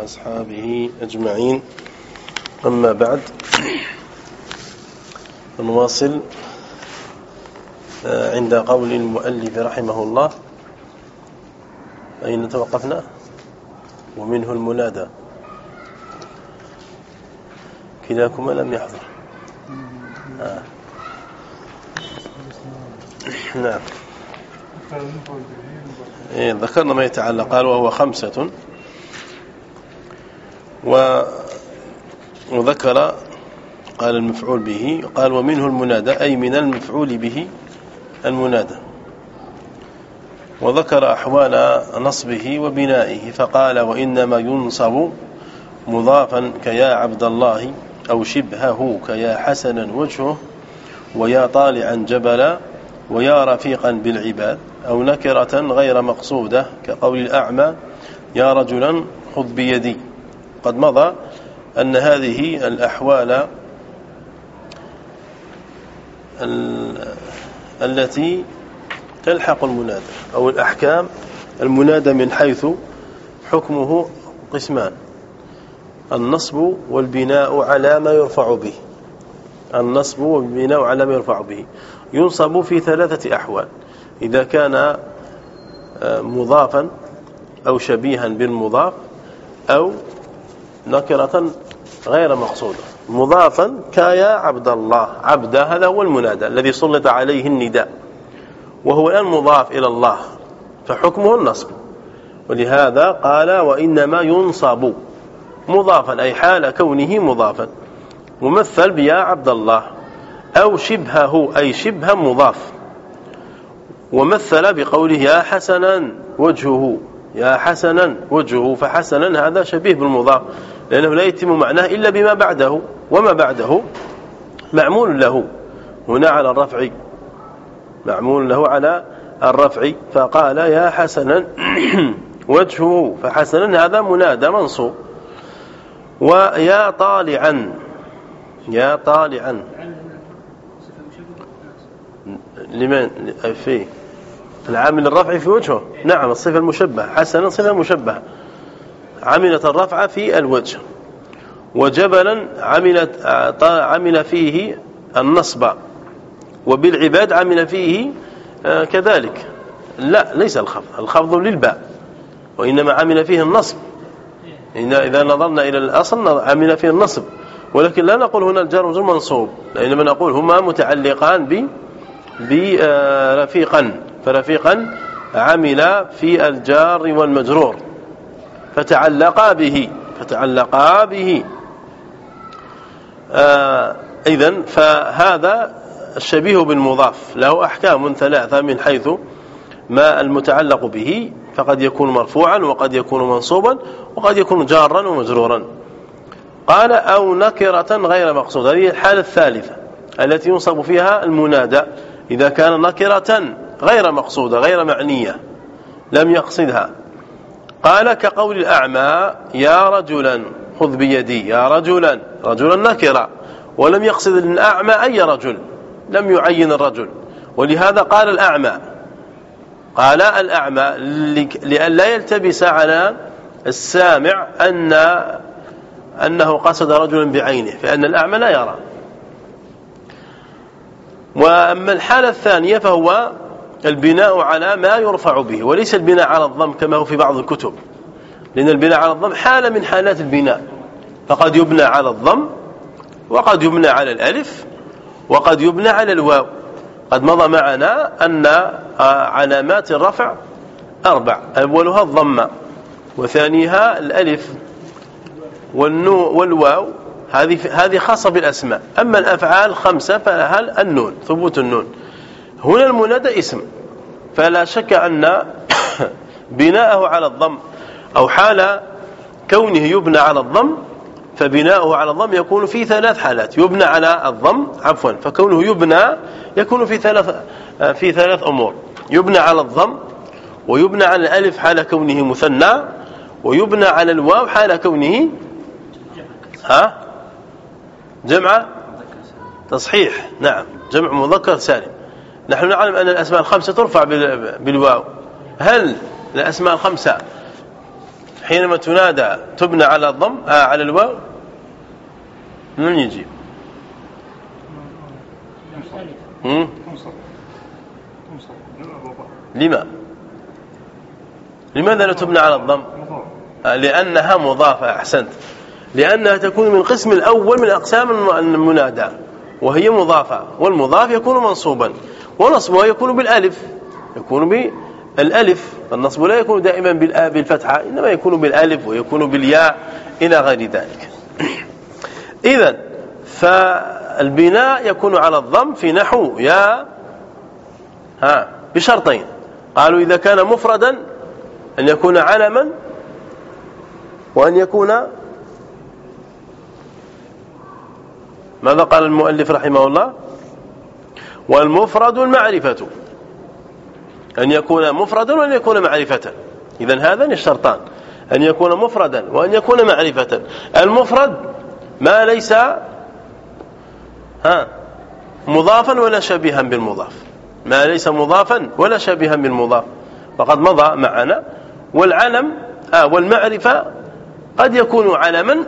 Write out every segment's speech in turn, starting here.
وأصحابه أجمعين. أما بعد نواصل آه، عند قول المؤلف رحمه الله. أين توقفنا؟ ومنه المنادى. كلاكما لم يحضر. آه. نعم. إيه ذكرنا ما يتعلق قال وهو خمسة. وذكر قال المفعول به قال ومنه المنادى أي من المفعول به المنادى. وذكر أحوال نصبه وبنائه فقال وإنما ينصب مضافا كيا عبد الله أو شبهه كيا حسنا وجهه ويا طالعا جبلا ويا رفيقا بالعباد أو نكرة غير مقصودة كقول الأعمى يا رجلا خذ بيدي. قد مضى أن هذه الأحوال التي تلحق المنادى أو الأحكام المنادى من حيث حكمه قسمان. النصب والبناء على ما يرفع به. النصب والبناء على ما يرفع به. ينصب في ثلاثة أحوال. إذا كان آه، مضافا أو شبيها بالمضاف أو نكرة غير مقصودة. مضافا كايا عبد الله. عبد هذا هو المنادى الذي سلط عليه النداء وهو الآن مضاف إلى الله فحكمه النصب. ولهذا قال وإنما ينصب. مضافا أي حال كونه مضافا. ممثل بيا عبد الله أو شبهه أي شبه مضاف. ومثل بقوله يا حسنا وجهه. يا حسنا وجهه فحسنا هذا شبيه بالمضاف لأنه لا يتم معناه إلا بما بعده وما بعده معمول له. هنا على الرفع معمول له على الرفع فقال يا حسنا وجهه فحسنا هذا منادى منصوب. ويا طالعا يا طالعا. لمن؟ فيه العامل الرفع في وجهه. نعم الصفة المشبهة. حسنا صفة مشبهة. عملت الرفع في الوجه. وجبلا عملت عمل فيه النصب. وبالعباد عمل فيه آه، كذلك. لا ليس الخفض. الخفض للباء. وإنما عمل فيه النصب. إذا نظرنا إلى الأصل عمل فيه النصب. ولكن لا نقول هنا الجار منصوب لأنما نقول هما متعلقان ب برفيقا فرفيقا عمل في الجار والمجرور فتعلقا به فتعلقا به. آه إذن فهذا الشبيه بالمضاف له أحكام ثلاثة من حيث ما المتعلق به فقد يكون مرفوعا وقد يكون منصوبا وقد يكون جارا ومجرورا. قال أو نكرة غير مقصودة هذه الحالة الثالثة التي ينصب فيها المنادى إذا كان نكرة غير مقصودة غير معنية. لم يقصدها. قال كقول الأعمى يا رجلا خذ بيدي. يا رجلا رجلا نكرة. ولم يقصد الأعمى أي رجل. لم يعين الرجل. ولهذا قال الأعمى. قال الأعمى لأن لا يلتبس على السامع أن أنه قصد رجلا بعينه فأن الأعمى لا يرى. وأما الحالة الثانية فهو البناء على ما يرفع به وليس البناء على الضم كما هو في بعض الكتب. لأن البناء على الضم حالة من حالات البناء. فقد يبنى على الضم وقد يبنى على الألف وقد يبنى على الواو. قد مضى معنا أن علامات الرفع أربع. أولها الضمة وثانيها الألف. والنو والواو. هذه هذه خاصة بالأسماء. أما الأفعال خمسة فلها النون ثبوت النون. هنا المنادى اسم. فلا شك أن بناءه على الضم أو حال كونه يبنى على الضم فبناؤه على الضم يكون في ثلاث حالات. يبنى على الضم عفوا فكونه يبنى يكون في ثلاث في ثلاث أمور. يبنى على الضم ويبنى على الألف حال كونه مثنى ويبنى على الواو حال كونه ها؟ جمع تصحيح نعم جمع مذكر سالم. نحن نعلم أن الأسماء الخمسة ترفع بالواو. هل الأسماء الخمسة حينما تنادى تبنى على الضم آه على الواو؟ من يجيب؟ لما؟ لماذا لا تبنى على الضم؟ آه، لأنها مضافة أحسنت. لأنها تكون من القسم الأول من أقسام المنادى وهي مضافة والمضاف يكون منصوبا. ونصبها يكون بالألف يكون بالالف النصب لا يكون دائما بالفتحة إنما يكون بالألف ويكون بالياء إلى غير ذلك. اذا فالبناء يكون على الضم في نحو يا ها بشرطين. قالوا إذا كان مفردا أن يكون علما وأن يكون ماذا قال المؤلف رحمه الله؟ والمفرد المعرفة. أن يكون مفردا وأن يكون معرفة. إذا هذان الشرطان أن يكون مفردا وأن يكون معرفة. المفرد ما ليس ها مضافا ولا شبيها بالمضاف. ما ليس مضافا ولا شبيها بالمضاف. وقد مضى معنا. والعلم آه والمعرفة قد يكون علما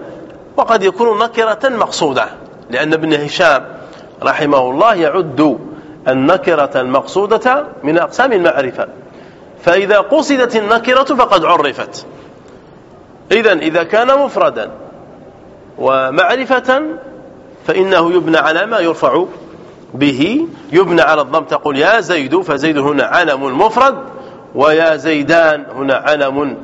وقد يكون نكرة مقصودة. لأن ابن هشام رحمه الله يعد النكرة المقصودة من أقسام المعرفة. فإذا قصدت النكرة فقد عرفت. إذا إذا كان مفردا ومعرفة فإنه يبنى على ما يرفع به. يبنى على الضم تقول يا زيد فزيد هنا علم مفرد ويا زيدان هنا علم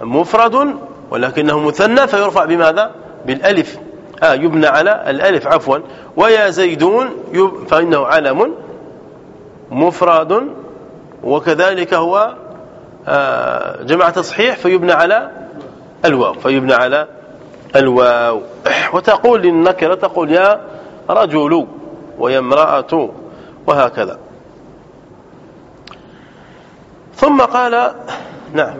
مفرد ولكنه مثنى فيرفع بماذا؟ بالألف. آه يبنى على الألف عفوا. ويا زيدون فإنه علم مفرد وكذلك هو آه، جمع تصحيح فيبنى على الواو فيبنى على الواو. وتقول للنكرة تقول يا رجل ويا امرأة وهكذا. ثم قال نعم.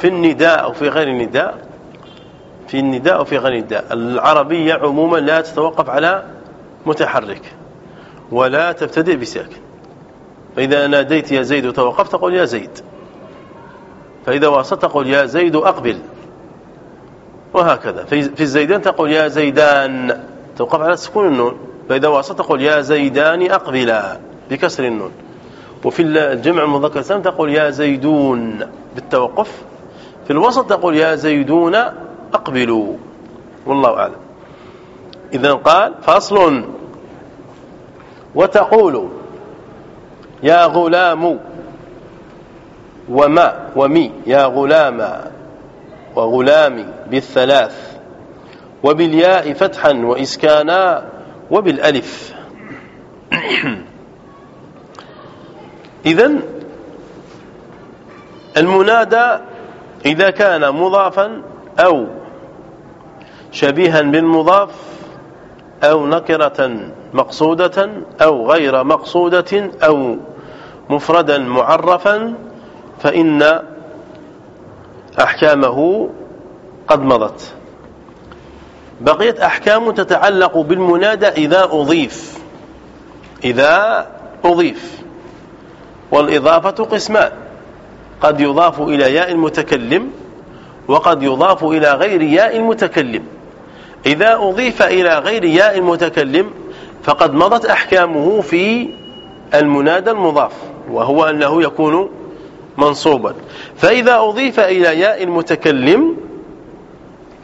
في النداء أو في غير النداء. في النداء وفي غير النداء. العربية عموما لا تتوقف على متحرك ولا تبتدئ بساكن. فإذا ناديت يا زيد وتوقفت تقول يا زيد. فإذا وصلت تقول يا زيد أقبل. وهكذا. في الزيدان تقول يا زيدان. توقف على سكون النون. فإذا وصلت تقول يا زيدان أقبلا بكسر النون. وفي الجمع المذكر تقول يا زيدون بالتوقف. في الوسط تقول يا زيدون أقبلوا. والله أعلم. إذا قال فصل. وتقول. يا غلام. وما ومي. يا غلام. وغلامي بالثلاث. وبالياء فتحا وإسكانا وبالألف. إذن المنادى إذا كان مضافا أو شبيها بالمضاف أو نكرة مقصودة أو غير مقصودة أو مفردا معرفا فإن أحكامه قد مضت. بقيت أحكام تتعلق بالمنادى إذا أضيف. إذا أضيف. والإضافة قسمان. قد يضاف إلى ياء المتكلم وقد يضاف إلى غير ياء المتكلم. إذا أضيف إلى غير ياء المتكلم فقد مضت أحكامه في المنادى المضاف وهو أنه يكون منصوبا. فإذا أضيف إلى ياء المتكلم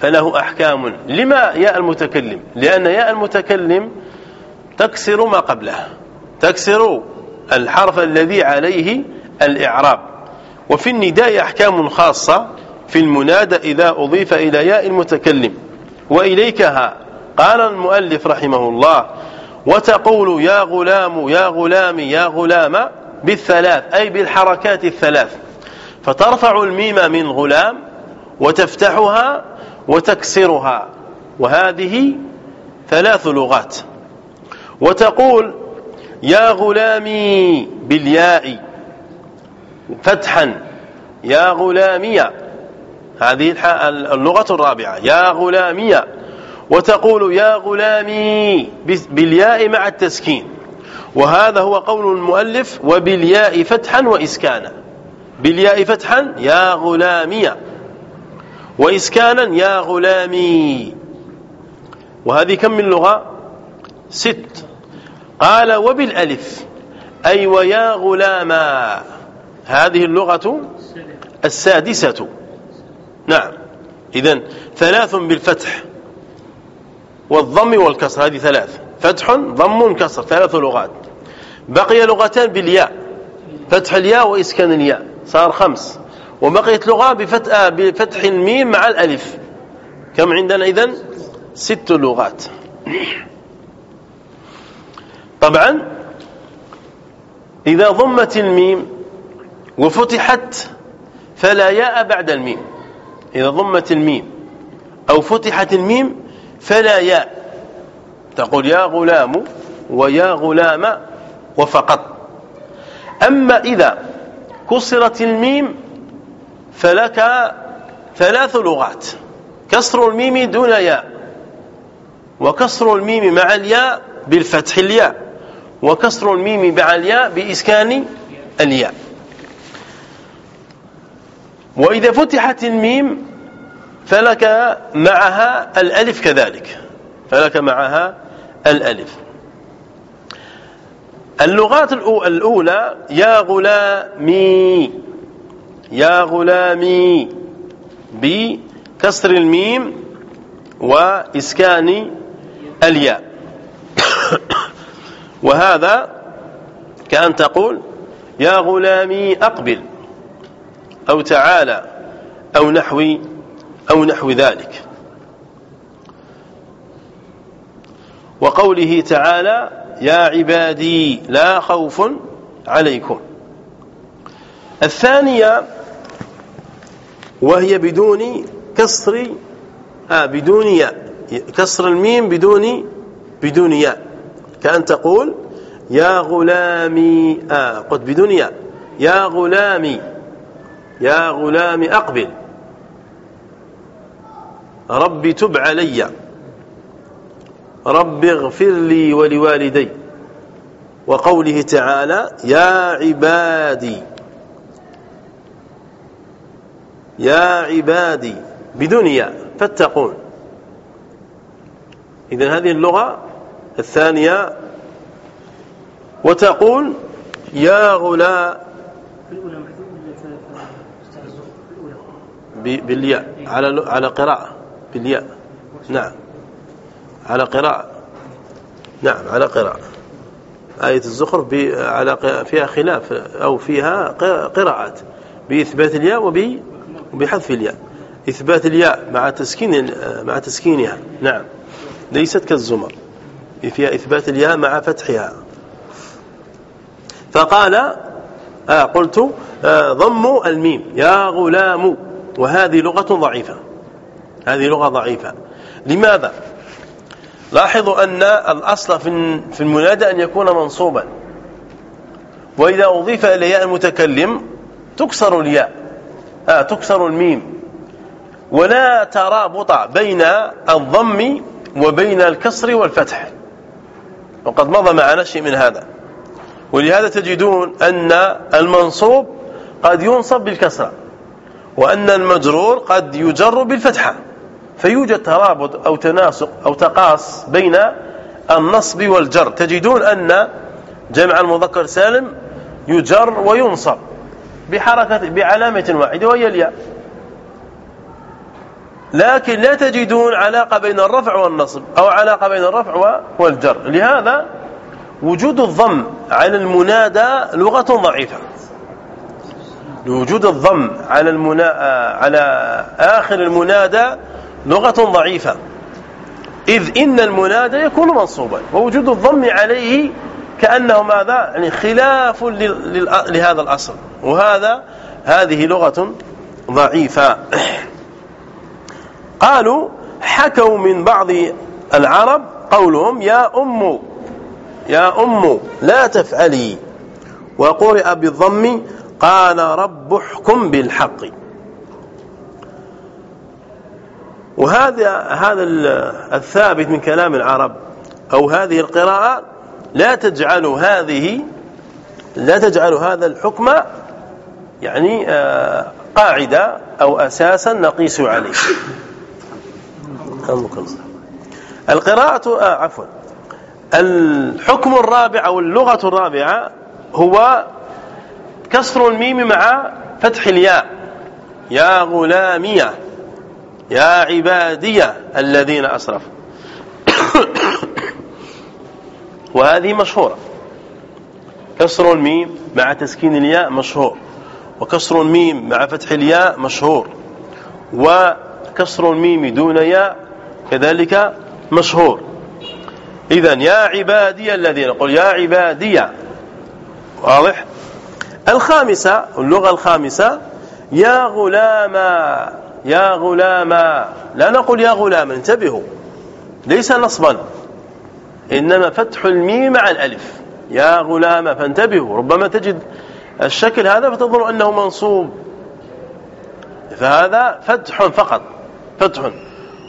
فله أحكام. لما ياء المتكلم؟ لأن ياء المتكلم تكسر ما قبله تكسر الحرف الذي عليه الإعراب. وفي النداء أحكام خاصة في المنادى إذا أضيف إلى ياء المتكلم. وإليكها. قال المؤلف رحمه الله وتقول يا غلام يا غلامي يا غلام بالثلاث أي بالحركات الثلاث. فترفع الميم من غلام وتفتحها وتكسرها. وهذه ثلاث لغات. وتقول يا غلامي بالياء فتحا. يا غلامي هذه اللغة الرابعة يا غلامي وتقول يا غلامي بالياء مع التسكين. وهذا هو قول المؤلف وبالياء فتحا وإسكانا. بالياء فتحا يا غلامي. وإسكانا يا غلامي. وهذه كم من لغة؟ ست. قال وبالألف أي ويا غلاما. هذه اللغة السادسة. نعم. إذن ثلاث بالفتح والضم والكسر هذه ثلاث. فتح ضم كسر ثلاث لغات. بقي لغتان بالياء فتح الياء وإسكان الياء صار خمس. وبقيت لغة بفتح, بفتح الميم مع الألف. كم عندنا إذن؟ ست لغات. طبعا إذا ضمت الميم وفتحت فلا ياء بعد الميم. إذا ضمت الميم أو فتحت الميم فلا ياء. تقول يا غلام ويا غلام وفقط. أما إذا كسرت الميم فلك ثلاث لغات. كسر الميم دون ياء وكسر الميم مع الياء بالفتح الياء وكسر الميم مع الياء بإسكان الياء. وإذا فتحت الميم فلك معها الألف كذلك. فلك معها الألف. اللغات الأولى يا غلامي يا غلامي بكسر الميم وإسكان الياء. وهذا كأن تقول يا غلامي أقبل. أو تعالى أو نحو أو نحو ذلك. وقوله تعالى يا عبادي لا خوف عليكم. الثانية وهي بدون كسر آه بدون ياء كسر الميم بدون بدون ياء. كأن تقول يا غلامي آه قد بدون ياء. يا غلامي. يا غلامي أقبل. ربي تب علي. رب اغفر لي ولوالدي. وقوله تعالى يا عبادي. يا عبادي بدون ياء فاتقون. إذا هذه اللغة الثانية وتقول يا غلا بالياء. على على قراءة. بالياء. نعم. على قراءة. نعم على قراءة. آية الزخرف على فيها خلاف أو فيها قراءات. بإثبات الياء وبحذف الياء. إثبات الياء مع تسكين مع تسكينها. نعم. ليست كالزمر. فيها إثبات الياء مع فتحها. فقال آه قلت آه ضم الميم. يا غلام. وهذه لغة ضعيفة. هذه لغة ضعيفة. لماذا؟ لاحظوا أن الأصل في المنادى أن يكون منصوبا. وإذا أضيف إلى ياء المتكلم تكسر الياء. آه تكسر الميم. ولا ترابط بين الضم وبين الكسر والفتح. وقد مضى معنا شيء من هذا. ولهذا تجدون أن المنصوب قد ينصب بالكسرة. وأن المجرور قد يجر بالفتحة. فيوجد ترابط أو تناسق أو تقاص بين النصب والجر. تجدون أن جمع المذكر سالم يجر وينصب بحركة بعلامة واحدة وهي الياء. لكن لا تجدون علاقة بين الرفع والنصب أو علاقة بين الرفع والجر. لهذا وجود الضم على المنادى لغة ضعيفة. لوجود الضم على المنا... على آخر المنادى لغة ضعيفة. إذ إن المنادى يكون منصوبا ووجود الضم عليه كأنه ماذا؟ يعني خلاف لهذا الأصل. وهذا هذه لغة ضعيفة. قالوا حكوا من بعض العرب قولهم يا أم يا أم لا تفعلي. وقرئ بالضم قال رب احكم بالحق. وهذا هذا الثابت من كلام العرب أو هذه القراءة لا تجعل هذه لا تجعل هذا الحكم يعني آه، قاعدة أو أساسا نقيس عليه. القراءة آه عفوا. الحكم الرابع أو اللغة الرابعة هو كسر الميم مع فتح الياء. يا غلامية يا عبادية الذين أسرفوا. وهذه مشهورة. كسر الميم مع تسكين الياء مشهور. وكسر الميم مع فتح الياء مشهور. وكسر الميم دون ياء كذلك مشهور. إذا يا عبادي الذين قل يا عبادي واضح؟ الخامسة اللغة الخامسة يا غلاما يا غلاما لا نقول يا غلاما انتبهوا ليس نصبا إنما فتح الميم مع الألف يا غلام فانتبهوا ربما تجد الشكل هذا فتظن أنه منصوب فهذا فتح فقط فتح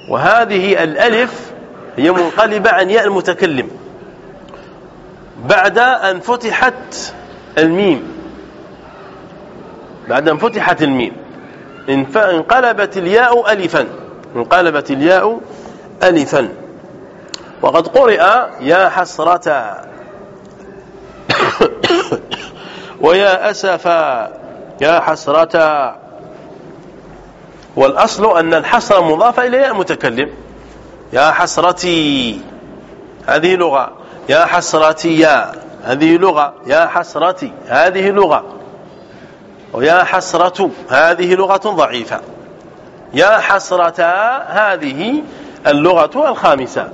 وهذه الألف هي منقلبة عن ياء المتكلم بعد أن فتحت الميم. بعد أن فتحت الميم. انقلبت الياء ألفا. انقلبت الياء ألفا. وقد قرئ يا حسرة. ويا أسفا يا حسرة. والأصل أن الحسرة مضافة إلى المتكلم يا حسرتي. هذه لغة. يا حسرتي يا. هذه لغة. يا حسرتي. هذه لغة. ويا حسرة هذه لغة ضعيفة. يا حسرة هذه اللغة الخامسة.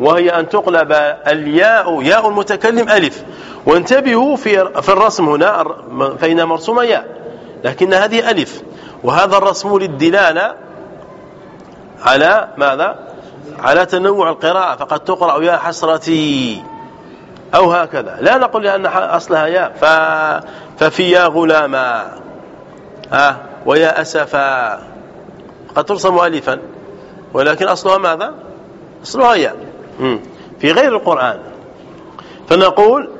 وهي أن تقلب الياء ياء المتكلم ألف. وانتبهوا في في الرسم هنا فإن مرسوم ياء. لكن هذه ألف. وهذا الرسم للدلالة على ماذا؟ على تنوع القراءة. فقد تقرأ يا حسرتي. أو هكذا. لا نقول لأن أصلها ياء. ففي يا غلاما. آه ويا أسفا. قد ترسم ألفا. ولكن أصلها ماذا؟ أصلها ياء. في غير القرآن. فنقول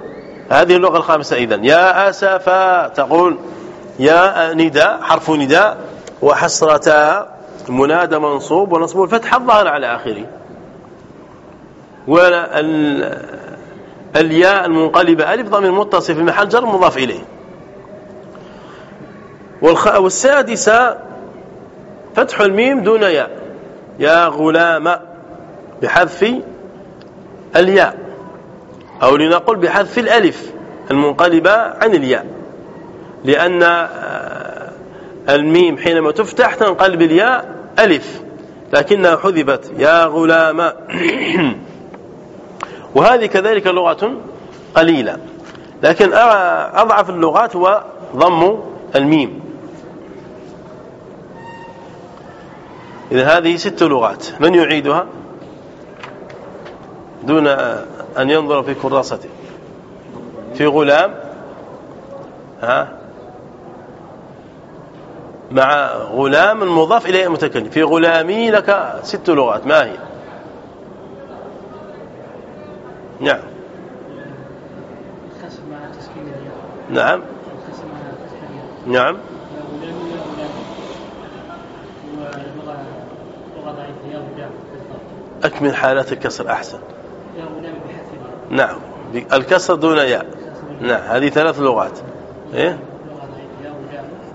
هذه اللغة الخامسة إذن. يا أسفا. تقول يا نداء حرف نداء. وحسرة منادى منصوب ونصب الفتح الظاهر على آخره. والياء المنقلبة ألف ضمير متصل في محل جر مضاف إليه. والسادسة فتح الميم دون ياء. يا غلام بحذف الياء. أو لنقل بحذف الألف المنقلبة عن الياء. لأن آه، الميم حينما تفتح تنقلب الياء ألف. لكنها حذفت. يا غلام وهذه كذلك لغة قليلة. لكن أضعف اللغات هو ضم الميم. إذا هذه ست لغات من يعيدها؟ دون أن ينظر في كراسته. في غلام؟ ها؟ مع غلام المضاف إليه المتكلم في غلامي لك ست لغات ما هي؟ نعم. نعم. نعم. أكمل حالات الكسر أحسن. نعم. الكسر دون ياء. نعم. هذه ثلاث لغات. إيه؟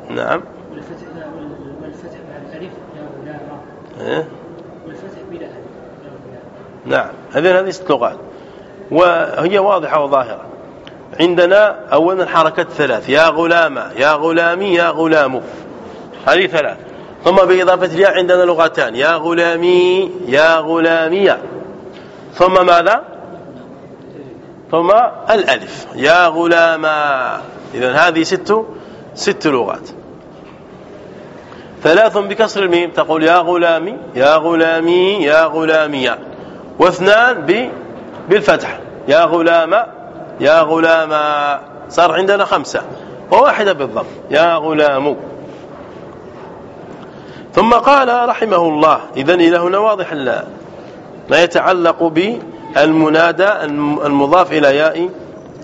نعم. والفتح مع الالف إيه؟ والفتح بلا نعم. هذه هذه ست لغات. وهي واضحة وظاهرة. عندنا أولا الحركات ثلاث. يا غلام يا غلامي يا غلام هذه ثلاث. ثم بإضافة الياء عندنا لغتان. يا غلامي يا غلامية ثم ماذا؟ ثم الألف. يا غلاما إذا هذه ست ست لغات. ثلاث بكسر الميم تقول يا غلامي يا غلامي يا غلامية واثنان بالفتح. يا غلام يا غلاما صار عندنا خمسة. وواحدة بالضم. يا غلام. ثم قال رحمه الله إذن إلى هنا واضح ما يتعلق المنادى المضاف إلى ياء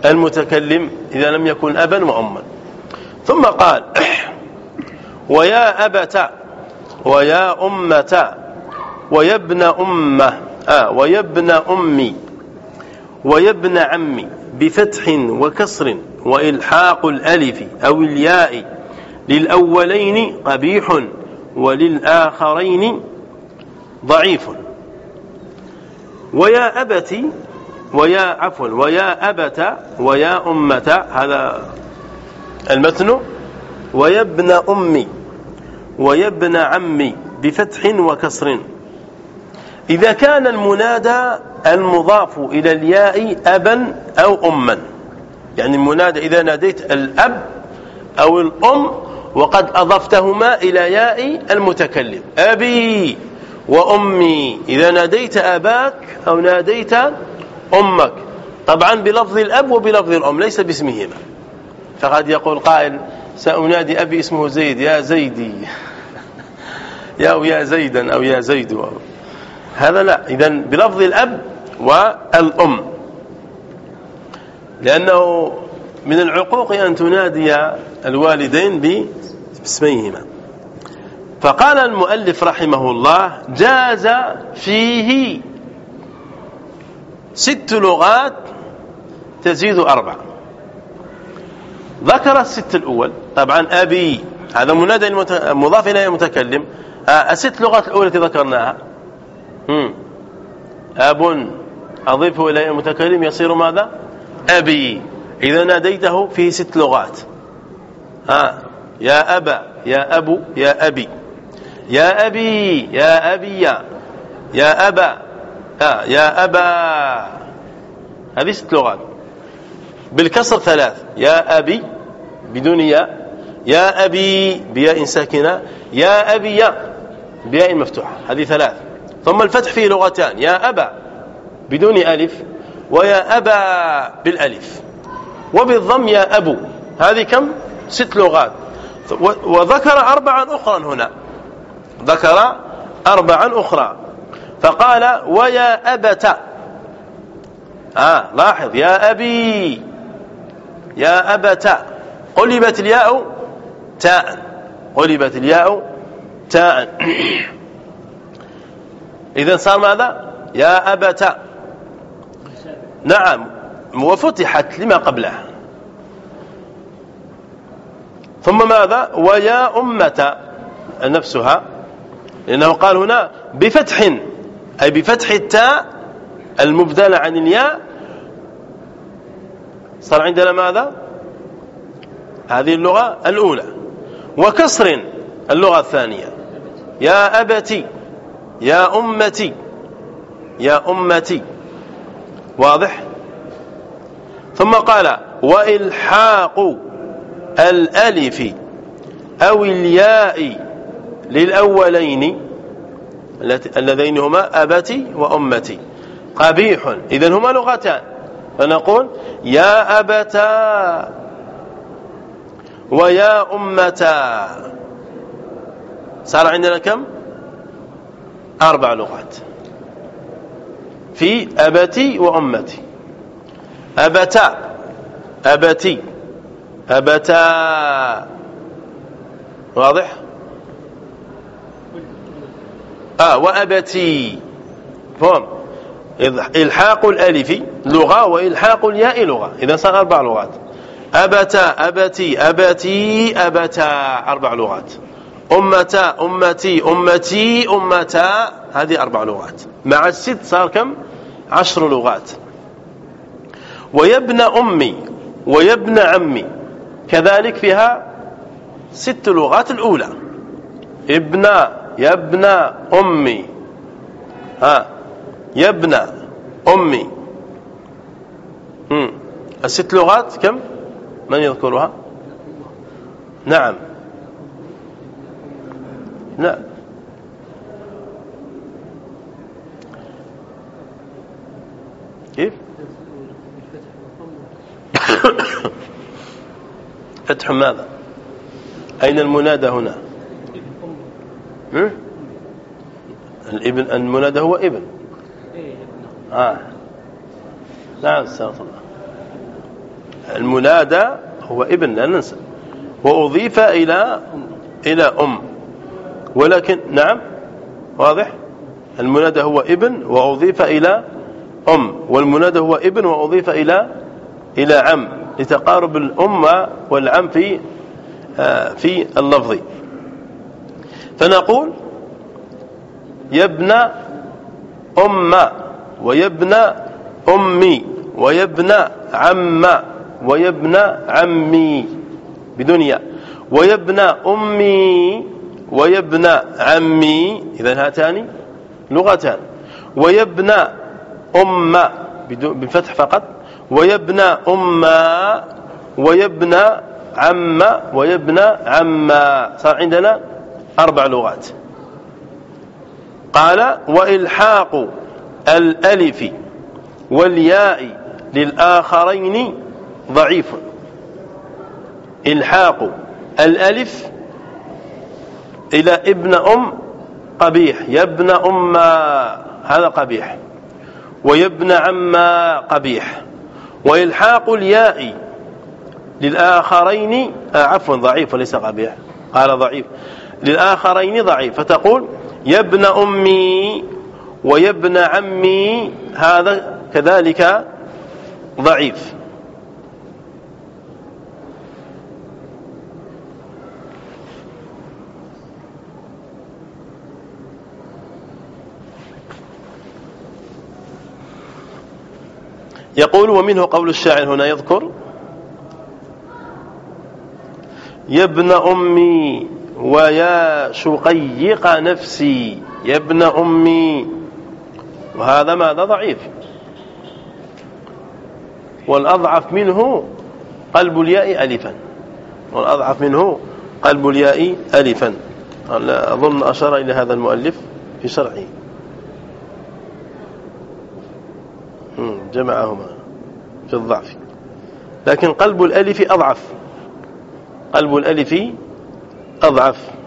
المتكلم إذا لم يكن أبا وأما. ثم قال ويا أبت ويا أمة ويا ابن أمة آه ويا ابن أمي. ويا ابن عمي بفتح وكسر وإلحاق الألف أو الياء للأولين قبيح وللآخرين ضعيف. ويا أبتي ويا عفوا ويا أبت ويا أمة هذا المتن. ويا ابن أمي ويا ابن عمي بفتح وكسر إذا كان المنادى المضاف إلى الياء أبا أو أما. يعني المنادى إذا ناديت الأب أو الأم وقد أضفتهما إلى ياء المتكلم. أبي وأمي. إذا ناديت أباك أو ناديت أمك. طبعا بلفظ الأب وبلفظ الأم ليس باسمهما. فقد يقول قائل سأنادي أبي اسمه زيد. يا زيدي. يا أو يا زيدا أو يا زيد. هذا لا. إذا بلفظ الأب والأم. لأنه من العقوق أن تنادي الوالدين باسميهما. فقال المؤلف رحمه الله جاز فيه ست لغات تزيد أربع. ذكر الست الأول. طبعا أبي هذا منادى مضاف إليه المتكلم آه، الست لغات الأولى التي ذكرناها. أب. أضيفه إليه المتكلم يصير ماذا؟ أبي. إذا ناديته فيه ست لغات. ها. يا أبا يا أبو يا أبي. يا أبي يا أبي. يا أبا. آه يا أبا. هذه ست لغات. بالكسر ثلاث. يا أبي بدون ياء. يا أبي بياء ساكنة. يا أبي بياء مفتوحة. هذه ثلاث. ثم الفتح فيه لغتان يا أبا بدون ألف ويا أبا بالألف وبالضم يا أبو. هذه كم؟ ست لغات. وذكر أربعا أخرى هنا. ذكر أربعا أخرى. فقال ويا أبت. آه لاحظ يا أبي يا أبت. قلبت الياء تاء. قلبت الياء تاء. إذا صار ماذا؟ يا أبت. نعم وفتحت لما قبلها. ثم ماذا؟ ويا أمة. نفسها لأنه قال هنا بفتح أي بفتح التاء المبدلة عن الياء. صار عندنا ماذا؟ هذه اللغة الأولى. وكسر اللغة الثانية. يا أبتي. يا أمتي يا أمتي. واضح؟ ثم قال وإلحاق الألف أو الياء للأولين اللذين هما أبتي وأمتي. قبيح. إذن هما لغتان. فنقول يا أبتا ويا أمتا. صار عندنا كم؟ أربع لغات. في أبتي وأمتي. أبتا أبتي أبتا. واضح؟ آه وأبتي. فهم. إلحاق الألف لغة وإلحاق الياء لغة. إذا صار أربع لغات. أبتا أبتي أبتي أبتا. أربع لغات. أمتا أمتي أمتي أمتا. هذه أربع لغات. مع الست صار كم؟ عشر لغات. ويبن أمي ويبن عمي. كذلك فيها ست لغات الأولى. ابن يا ابن أمي. ها ابن أمي. الست لغات كم؟ من يذكرها؟ نعم. لا كيف؟ فتح ماذا؟ أين المنادى هنا؟ الإبن المنادى هو إبن. آه. نعم استغفر الله. المنادى هو إبن لا ننسى. وأضيف إلى إلى أم. ولكن نعم واضح. المنادى هو ابن وأضيف إلى أم والمنادى هو ابن وأضيف إلى إلى عم لتقارب الأم والعم في آه، في اللفظ. فنقول ابن أم ويا ابن أمي ويا ابن عم ويا ابن عمي ويا ابن أمي ويا ابن عمي إذا هاتان لغتان. ويا ابن أم بالفتح فقط. ويا ابن أم ويا ابن عم ويا ابن عم. صار عندنا أربع لغات. قال وإلحاق الألف والياء للآخرين ضعيف. إلحاق الألف إلى ابن أم قبيح. يا ابن أم هذا قبيح. ويا ابن عم قبيح. وإلحاق الياء للآخرين آه عفوا ضعيف وليس قبيح. قال ضعيف. للآخرين ضعيف. فتقول يا ابن أمي ويا ابن عمي هذا كذلك ضعيف. يقول ومنه قول الشاعر هنا يذكر يا ابن أمي ويا شقيق نفسي يا ابن أمي. وهذا ماذا؟ ضعيف. والأضعف منه قلب الياء ألفا. والأضعف منه قلب الياء ألفا. أظن أشار إلى هذا المؤلف في شرعه جمعهما في الضعف. لكن قلب الألف أضعف. قلب الألف أضعف.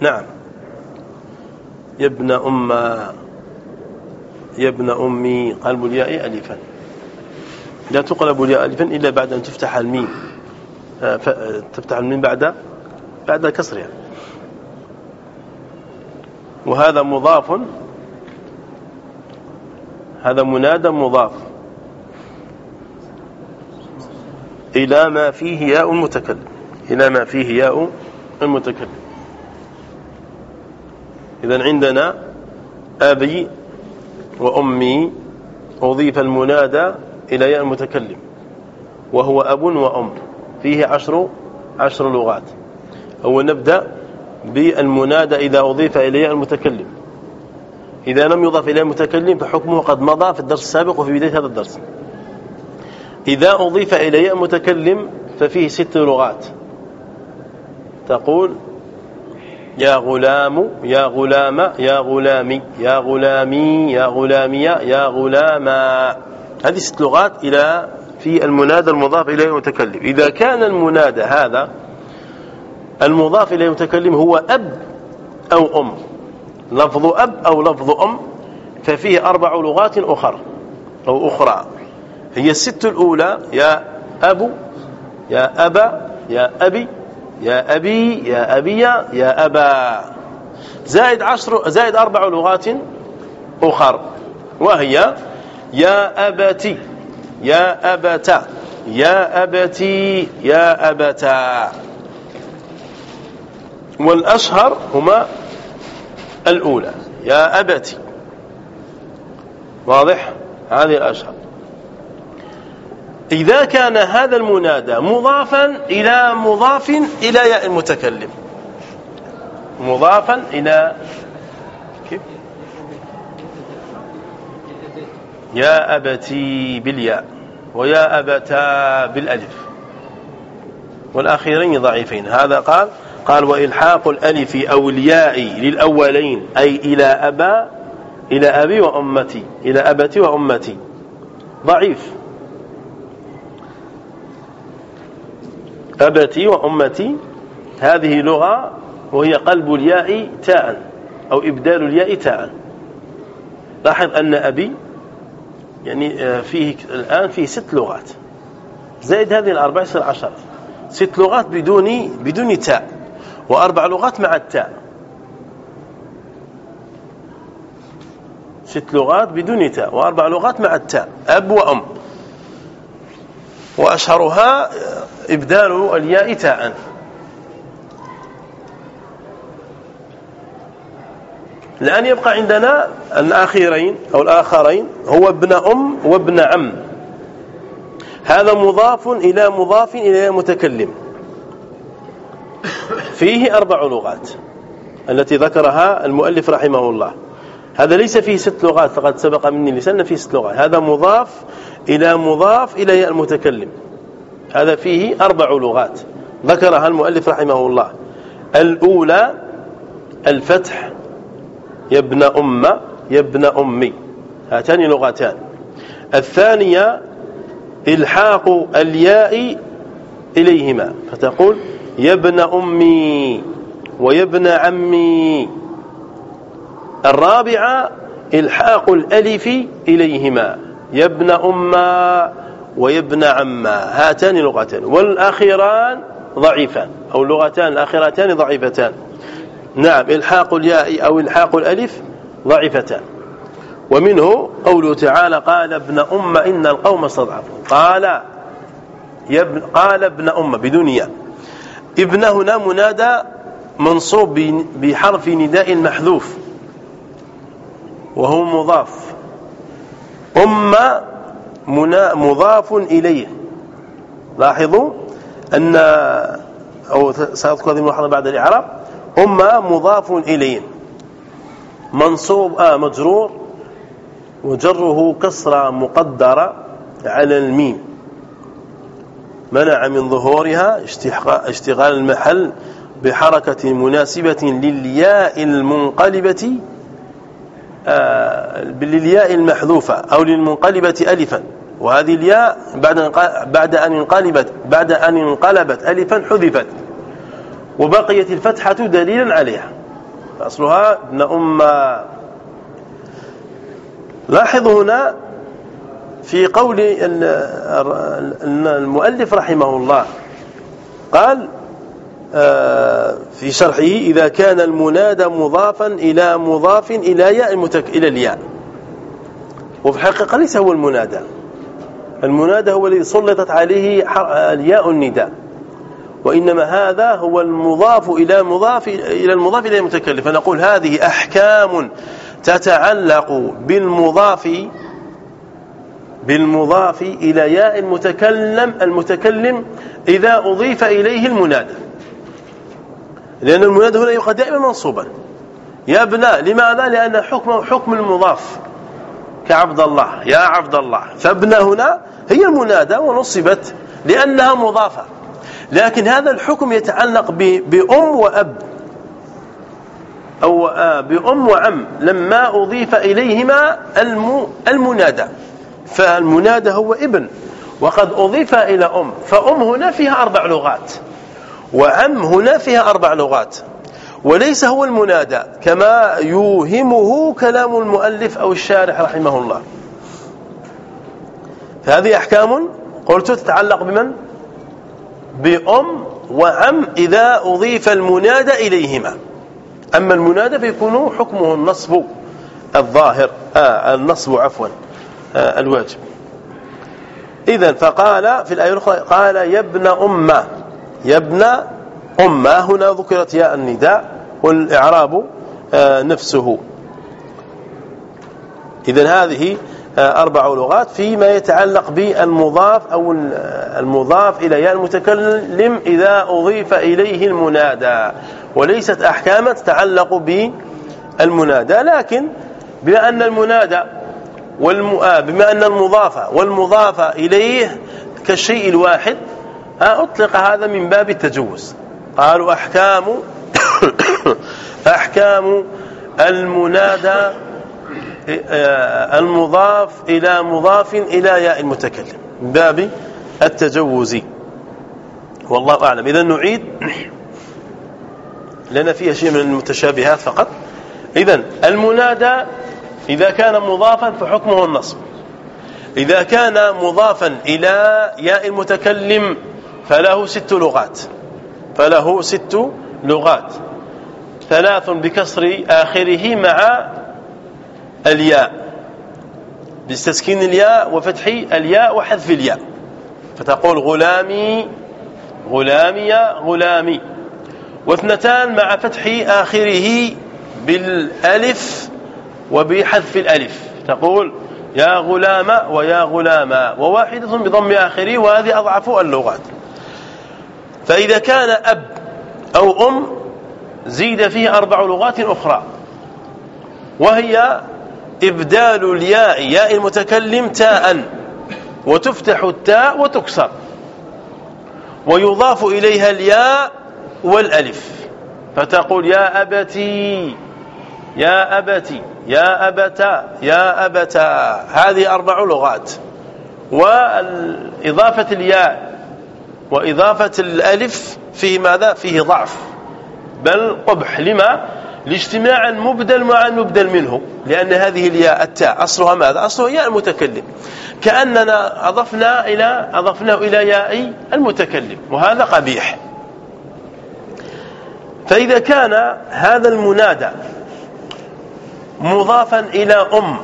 نعم. يا ابن أم يا ابن أمي قلب الياء ألفا. لا تقلب الياء ألفا إلا بعد أن تفتح الميم. آه، تفتح الميم بعد بعد كسرها وهذا مضاف هذا منادى مضاف. إلى ما فيه ياء المتكلم إلى ما فيه ياء المتكلم إذا عندنا أبي وأمي أضيف المنادى إلى ياء المتكلم وهو أب وأم فيه عشر عشر لغات. أو نبدأ بالمنادى إذا أضيف إلى ياء المتكلم. إذا لم يضاف إلى المتكلم فحكمه قد مضى في الدرس السابق وفي بداية هذا الدرس. إذا أضيف إلى ياء المتكلم ففيه ست لغات. تقول يا غلام يا غلام يا غلامي يا غلامي يا غلامية يا غلاما. هذه ست لغات إلى في المنادى المضاف إليه المتكلم إذا كان المنادى هذا المضاف إليه المتكلم هو أب أو أم. لفظ أب أو لفظ أم ففيه أربع لغات أخر أو أخرى. هي الست الأولى يا أبو يا أبا يا أبي يا أبي يا أبي يا أبا. زائد عشر زائد أربع لغات أخر. وهي يا أبتي يا أبتا يا أبتي يا أبتا. والأشهر هما الأولى. يا أبتي. واضح؟ هذه الأشهر. إذا كان هذا المنادى مضافا إلى مضاف إلى ياء المتكلم. مضافا إلى كيف؟ يا أبتي بالياء ويا أبتا بالألف. والآخرين ضعيفين. هذا قال قال وإلحاق الألف أو الياء للأولين أي إلى أبا إلى أبي وأمتي إلى أبتي وأمتي. ضعيف. أبتي وأمتي هذه لغة وهي قلب الياء تاء أو إبدال الياء تاء. لاحظ أن أبي يعني آه، فيه الآن فيه ست لغات. زائد هذه الأربع يصير عشر. ست لغات بدون بدون تاء وأربع لغات مع التاء. ست لغات بدون تاء وأربع لغات مع التاء. أب وأم. وأشهرها إبدال الياء تاء. الآن يبقى عندنا الآخرين أو الآخرين هو ابن أم وابن عم. هذا مضاف إلى مضاف إلى متكلم. فيه أربع لغات التي ذكرها المؤلف رحمه الله. هذا ليس فيه ست لغات فقد سبق مني لسنة فيه ست لغات. هذا مضاف إلى مضاف إلى المتكلم. هذا فيه أربع لغات. ذكرها المؤلف رحمه الله. الأولى الفتح. يا ابن أم يا ابن أمي. هاتان لغتان. الثانية إلحاق الياء إليهما. فتقول يا ابن أمي ويا ابن عمي. الرابعة إلحاق الألف إليهما يا ابن أما ويا ابن عما هاتان لغتان والأخيران ضعيفان أو اللغتان الأخيرتان ضعيفتان. نعم إلحاق الياء أو إلحاق الألف ضعيفتان. ومنه قوله تعالى قال ابن أم إن القوم استضعفوا. قال يبن قال ابن أم بدون ياء. ابن هنا منادى منصوب بحرف نداء محذوف. وهو مضاف. أم مضاف إليه. لاحظوا أن أو سأذكر هذه الملاحظة بعد الإعراب. أم مضاف إليه. منصوب آه مجرور. وجره كسرة مقدرة على الميم. منع من ظهورها اشتغال المحل بحركة مناسبة للياء المنقلبة آه للياء المحذوفة أو للمنقلبة ألفا. وهذه الياء بعد بعد أن انقلبت بعد أن انقلبت ألفا حذفت. وبقيت الفتحة دليلا عليها. أصلها ابن أم لاحظوا هنا في قول المؤلف رحمه الله قال آه، في شرحه إذا كان المنادى مضافا إلى مضاف إلى ياء المتك... إلى الياء. وفي الحقيقة ليس هو المنادى. المنادى هو الذي سلطت عليه الياء النداء. وإنما هذا هو المضاف إلى مضاف إلى المضاف إلى المتكلم فنقول هذه أحكام تتعلق بالمضاف بالمضاف إلى ياء المتكلم المتكلم إذا أضيف إليه المنادى. لأن المنادى هنا يبقى دائما منصوبا. يا ابناء لماذا؟ لأن حكمه حكم المضاف. كعبد الله يا عبد الله. فابن هنا هي المنادى ونصبت لأنها مضافة. لكن هذا الحكم يتعلق بأم وأب. أو آه، بأم وعم. لما أضيف إليهما المنادى فالمنادى هو ابن. وقد أضيف إلى أم. فأم هنا فيها أربع لغات. وعم هنا فيها أربع لغات. وليس هو المنادى كما يوهمه كلام المؤلف أو الشارح رحمه الله. فهذه أحكام قلت تتعلق بمن؟ بأم وعم إذا أضيف المنادى إليهما. أما المنادى فيكون حكمه النصب الظاهر آه النصب عفوا آه الواجب. إذا فقال في الآية الأخرى قال يا ابن أمة. يا ابن أمة. هنا ذكرت ياء النداء والإعراب آه نفسه. إذا هذه آه، أربع لغات فيما يتعلق بالمضاف أو المضاف إلى ياء المتكلم إذا أضيف إليه المنادى. وليست أحكام تتعلق بالمنادى لكن بما أن المنادى والم... آه، بما أن المضاف والمضاف إليه كالشيء الواحد أطلق هذا من باب التجوز. قالوا أحكام أحكام المنادى آه، المضاف إلى مضاف إلى ياء المتكلم من باب التجوز. والله أعلم. إذا نعيد. لنا فيها شيء من المتشابهات فقط. إذا المنادى إذا كان مضافا فحكمه النصب. إذا كان مضافا إلى ياء المتكلم فله ست لغات. فله ست لغات. ثلاث بكسر آخره مع الياء. بتسكين الياء وفتح الياء وحذف الياء. فتقول غلامي غلامي غلامي. واثنتان مع فتح آخره بالألف وبحذف الألف. تقول يا غلام ويا غلاما وواحدة بضم آخره وهذه أضعف اللغات. فإذا كان أب أو أم زيد فيه أربع لغات أخرى. وهي إبدال الياء ياء المتكلم تاء وتفتح التاء وتكسر. ويضاف إليها الياء والألف. فتقول يا أبتي يا أبتي يا أبتا يا أبتا. هذه أربع لغات. وإضافة الياء وإضافة الألف فيه ماذا؟ فيه ضعف. بل قبح. لما؟ لاجتماع المبدل مع المبدل منه. لأن هذه الياء التاء. أصلها ماذا؟ أصلها ياء المتكلم. كأننا أضفنا إلى أضفناه إلى ياء المتكلم. وهذا قبيح. فإذا كان هذا المنادى مضافا إلى أم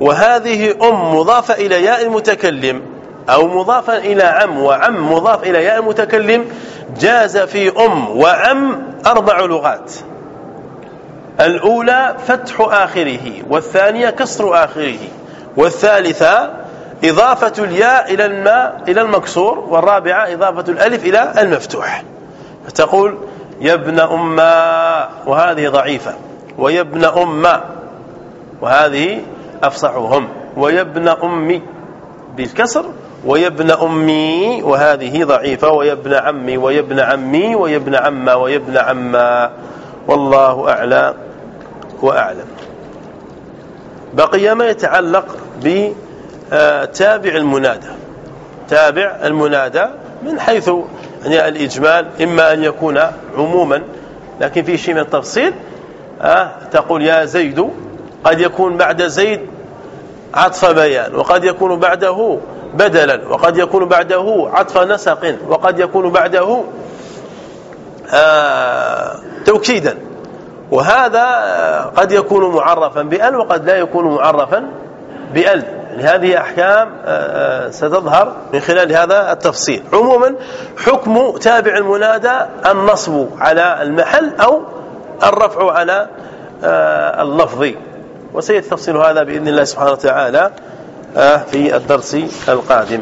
وهذه أم مضافة إلى ياء المتكلم أو مضافا إلى عم وعم مضاف إلى ياء المتكلم جاز في أم وعم أربع لغات. الأولى فتح آخره والثانية كسر آخره. والثالثة إضافة الياء إلى الماء إلى المكسور والرابعة إضافة الألف إلى المفتوح. فتقول يا ابن أما وهذه ضعيفة. ويا ابن أم وهذه أفصحهم. ويا ابن أمي بالكسر ويا ابن أمي وهذه ضعيفة ويا ابن عمي ويا ابن عمي ويا ابن عما ويا ابن عما والله أعلى وأعلم. بقي ما يتعلق بتابع المنادى. تابع المنادى من حيث يعني الإجمال إما أن يكون عموما لكن في شيء من التفصيل أه تقول يا زيد قد يكون بعد زيد عطف بيان وقد يكون بعده بدلا. وقد يكون بعده عطف نسق وقد يكون بعده آه توكيدا. وهذا قد يكون معرفا بأل وقد لا يكون معرفا بأل. يعني هذه أحكام آه، ستظهر من خلال هذا التفصيل. عموما حكم تابع المنادى النصب على المحل أو الرفع على آه، اللفظ. وسيتفصل هذا بإذن الله سبحانه وتعالى. آه، في الدرس القادم.